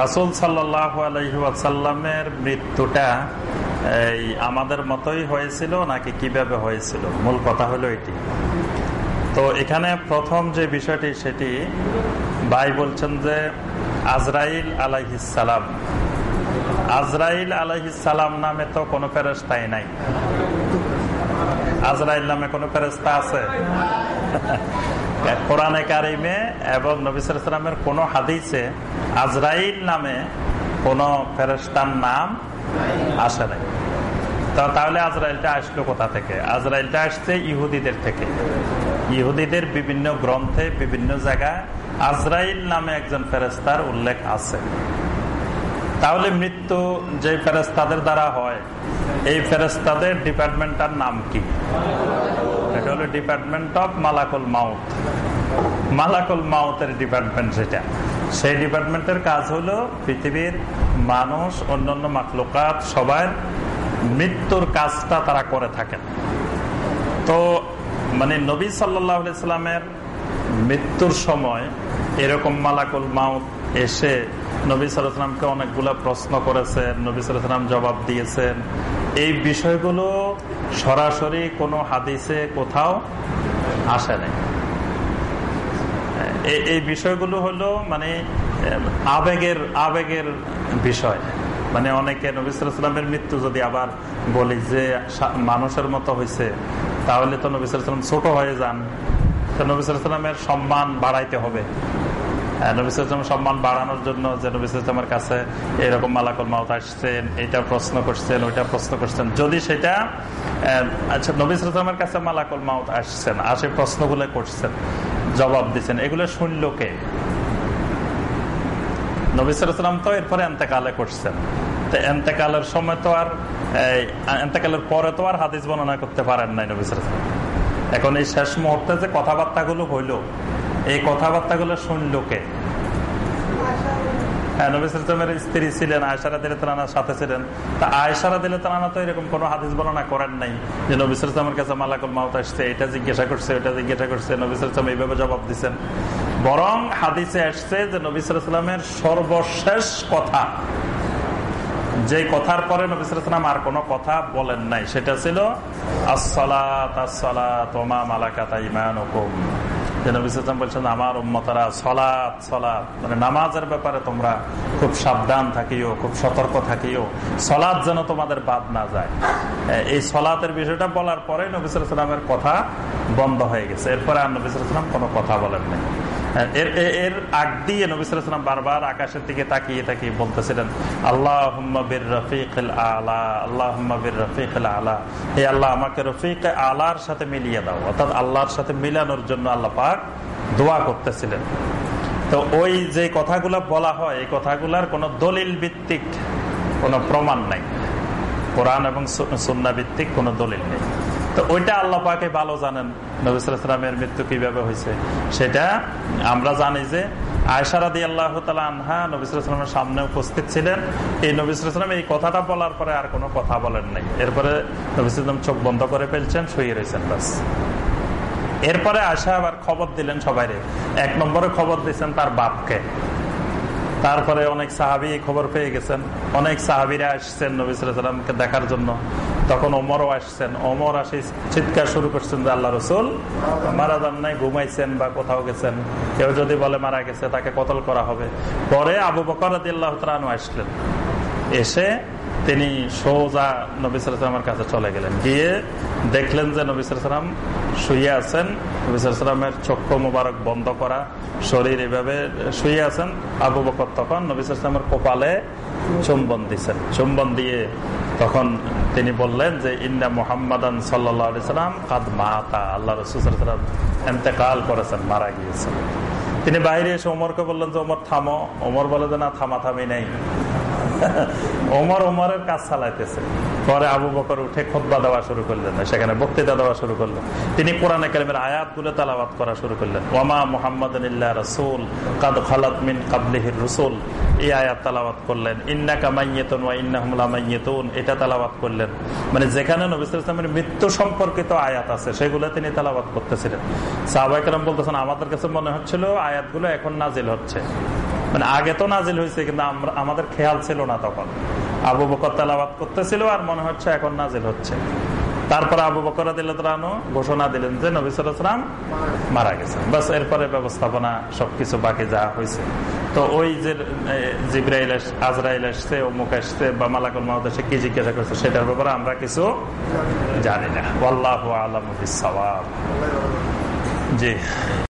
রাসুল সাল্লাহ আলহিসাল্লামের মৃত্যুটা এই আমাদের মতোই হয়েছিল নাকি কীভাবে হয়েছিল? মূল কথা হলো এটি। তো এখানে প্রথম যে বিষয়টি সেটি, ভাই বলছেন যে আজরাইল আলাইহিসালাম আজরাইল আলাইহিসালাম নামে তো কোনো ফেরস্তাই নাই। আজরাইল নামে কোনো ফেরস্তা আছে? কোরআনে কারিমে এবং নবিসামের কোন হাদিসে আজরাইল নামে কোন ফেরস্তার নাম আসে নাই। তাহলে আজরাইলটা আসলো কোথা থেকে? আজরাইলটা আসছে ইহুদিদের থেকে। ইহুদিদের বিভিন্ন গ্রন্থে, বিভিন্ন জায়গায় আজরাইল নামে একজন ফেরেস্তার উল্লেখ আছে। তাহলে মৃত্যু যে ফেরেস্তাদের দ্বারা হয় এই ফেরেস্তাদের ডিপার্টমেন্টটার নাম কি? এটা হলো ডিপার্টমেন্ট অফ মালাকুল মাউত। মালাকুল মাউতের ডিপার্টমেন্ট সেটা সেই ডিপার্টমেন্টের কাজ হলো পৃথিবীর মানুষ, অন্যান্য মাকলুকাত সবার মৃত্যুর কাজটা তারা করে থাকেন। তো মানে নবী সাল্লাহ ইসলামের মৃত্যুর সময় এরকম মালাকুল মাউত এসে নবী সালামকে অনেকগুলো প্রশ্ন করেছেন, নবী সালাম জবাব দিয়েছেন। এই বিষয়গুলো সরাসরি কোনো হাদিসে কোথাও আসে নাই। এই বিষয়গুলো হলো মানে আবেগের আবেগের বিষয়। মানে অনেকে নবিসামের মৃত্যু যদি আবার বলি যে মানুষের মতো হয়েছে তাহলে তো নবী নবিসাম ছোট হয়ে যান। নবিসামের সম্মান বাড়াইতে হবে। নবিসামের সম্মান বাড়ানোর জন্য যে নবিসামের কাছে এরকম মালাকল মাউত আসছেন এটা প্রশ্ন করছেন, ওইটা প্রশ্ন করছেন। যদি সেটা আচ্ছা নবিসামের কাছে মালাকল মাউত আসছেন আসে প্রশ্নগুলো করছেন, জবাব দিচ্ছেন এগুলো শুনল কে? নবিসাম তো এরপরে এন্তেকালে করছেন। তো এন্তেকালের সময় তো আর এন্তেকালের পরে তো আর হাদিস বর্ণনা করতে পারেন নাই নবিসাম এখন এই শেষ মুহূর্তে যে কথাবার্তাগুলো হইল এই কথাবার্তাগুলো শুনল কে? হ্যাঁ সর্বশেষ কথা যে কথার পরে নবিসাম আর কোনো কথা বলেন নাই। সেটা ছিল, আসসালাত আসসালাত ইমান নবিসাম বলছেন, আমার উম্মতারা সলাৎ সলাৎ মানে নামাজের ব্যাপারে তোমরা খুব সাবধান থাকিও, খুব সতর্ক থাকিও। সলাৎ যেন তোমাদের বাদ না যায়। এই সলাতের বিষয়টা বলার পরে নবিসামের কথা বন্ধ হয়ে গেছে। এরপরে আর নবিসাম কোনো কথা বলেন নাই এর এর আগ দিয়ে নবিসাম বারবার আকাশের দিকে তাকিয়ে তাকিয়ে বলতেছিলেন আল্লাহ বির রফিক আলা আল্লাহ বির রফিক আলা। হে আল্লাহ, আমাকে রফিক আলার সাথে মিলিয়ে দাও, অর্থাৎ আল্লাহর সাথে মিলানোর জন্য আল্লাহ পাক দোয়া করতেছিলেন। তো ওই যে কথাগুলো বলা হয়, এই কথাগুলার কোনো দলিল ভিত্তিক কোনো প্রমাণ নাই। কোরআন এবং সুন্না ভিত্তিক কোনো দলিল নেই। তো ওইটা আল্লাহ পাকে ভালো জানেন। নবিসামের মৃত্যু কীভাবে হয়েছে? সেটা আমরা জানি যে আয়সারাদি আল্লাহ আনহা নবিসামের সামনে উপস্থিত ছিলেন। এই নবিসাম এই কথাটা বলার পরে আর কোনো কথা বলেন নাই। এরপরে নবিসাম চোখ বন্ধ করে ফেলছেন, শুয়ে রয়েছেন বাস এরপরে আশা আবার খবর দিলেন সবাই এক নম্বরে খবর দিচ্ছেন তার বাপকে। তারপরে অনেক সাহাবি খবর পেয়ে গেছেন। অনেক সাহাবিরা আসছেন নবিসামকে দেখার জন্য। তখন ওমরও আসছেন। ওমর আসি চিৎকার শুরু করছেন যে, আল্লাহ রসুল, মারা যান নাই, ঘুমাইছেন বা কোথাও গেছেন। কেউ যদি বলে মারা গেছে, তাকে কতল করা হবে? পরে আবু বকর আসলেন। এসে তিনি সোজা নবিসামের কাছে চলে গেলেন। গিয়ে দেখলেন যে নবী সালাম শুয়ে আছেন। নবী সালামের চক্ষু মুবারক বন্ধ করা, শরীর এভাবে শুয়ে আছেন। আবু বকর তখন নবিসামের কপালে চুম্বন দিচ্ছেন। চুম্বন দিয়ে তখন তিনি বললেন যে, ইন্না মোহাম্মদান সাল্লাম কাদ মাতা। আল্লাহ রসুলাম এতেকাল করেছেন, মারা গিয়েছেন। তিনি বাইরে এসে ওমরকে বললেন যে, ওমর, থামো। ওমর বলে যে, না থামা থামি নেই। ওমর ওমরের কাজ চালাইতেছে। পরে আবু বকর উঠে খোদ্া দেওয়া শুরু করলেন, সেখানে বক্তৃতা দেওয়া শুরু করলেন। তিনি কোরআনে কালিমের তালাবাদ করা শুরু করলেন। ওমা মোহাম্মদ রসুল, কাদ মিন কাবলিহির রসুল। এই আয়াত করলেন। ইন্নাকা মাইয়েতন ওয়া মাইয়েতুন, এটা করলেন। মানে যেখানে নবিসের মৃত্যু সম্পর্কিত আয়াত আছে, সেগুলো তিনি তালাবাত করতেছিলেন। সাহবাইকার বলতেছেন, আমাদের কাছে মনে হচ্ছিল আয়াতগুলো এখন নাজিল হচ্ছে। মানে আগে তো নাজিল হয়েছে, কিন্তু আমাদের খেয়াল ছিল না তখন। আবু বকর তালাবাত করতেছিল আর মনে হচ্ছে এখন নাজিল হচ্ছে। তারপর আবু বকর ঘোষণা দিলেন যে নবিসাম মারা গেছে বাস এরপরে ব্যবস্থাপনা সবকিছু বাকি যা হয়েছে। তো ওই যে জিব্রাইল আজরাইল আসছে, অমুক আসছে, বা মালাকুল মাহদ এসে কি জিজ্ঞাসা করছে সেটার ব্যাপারে আমরা কিছু জানি না। আল্লাহ আলম জি।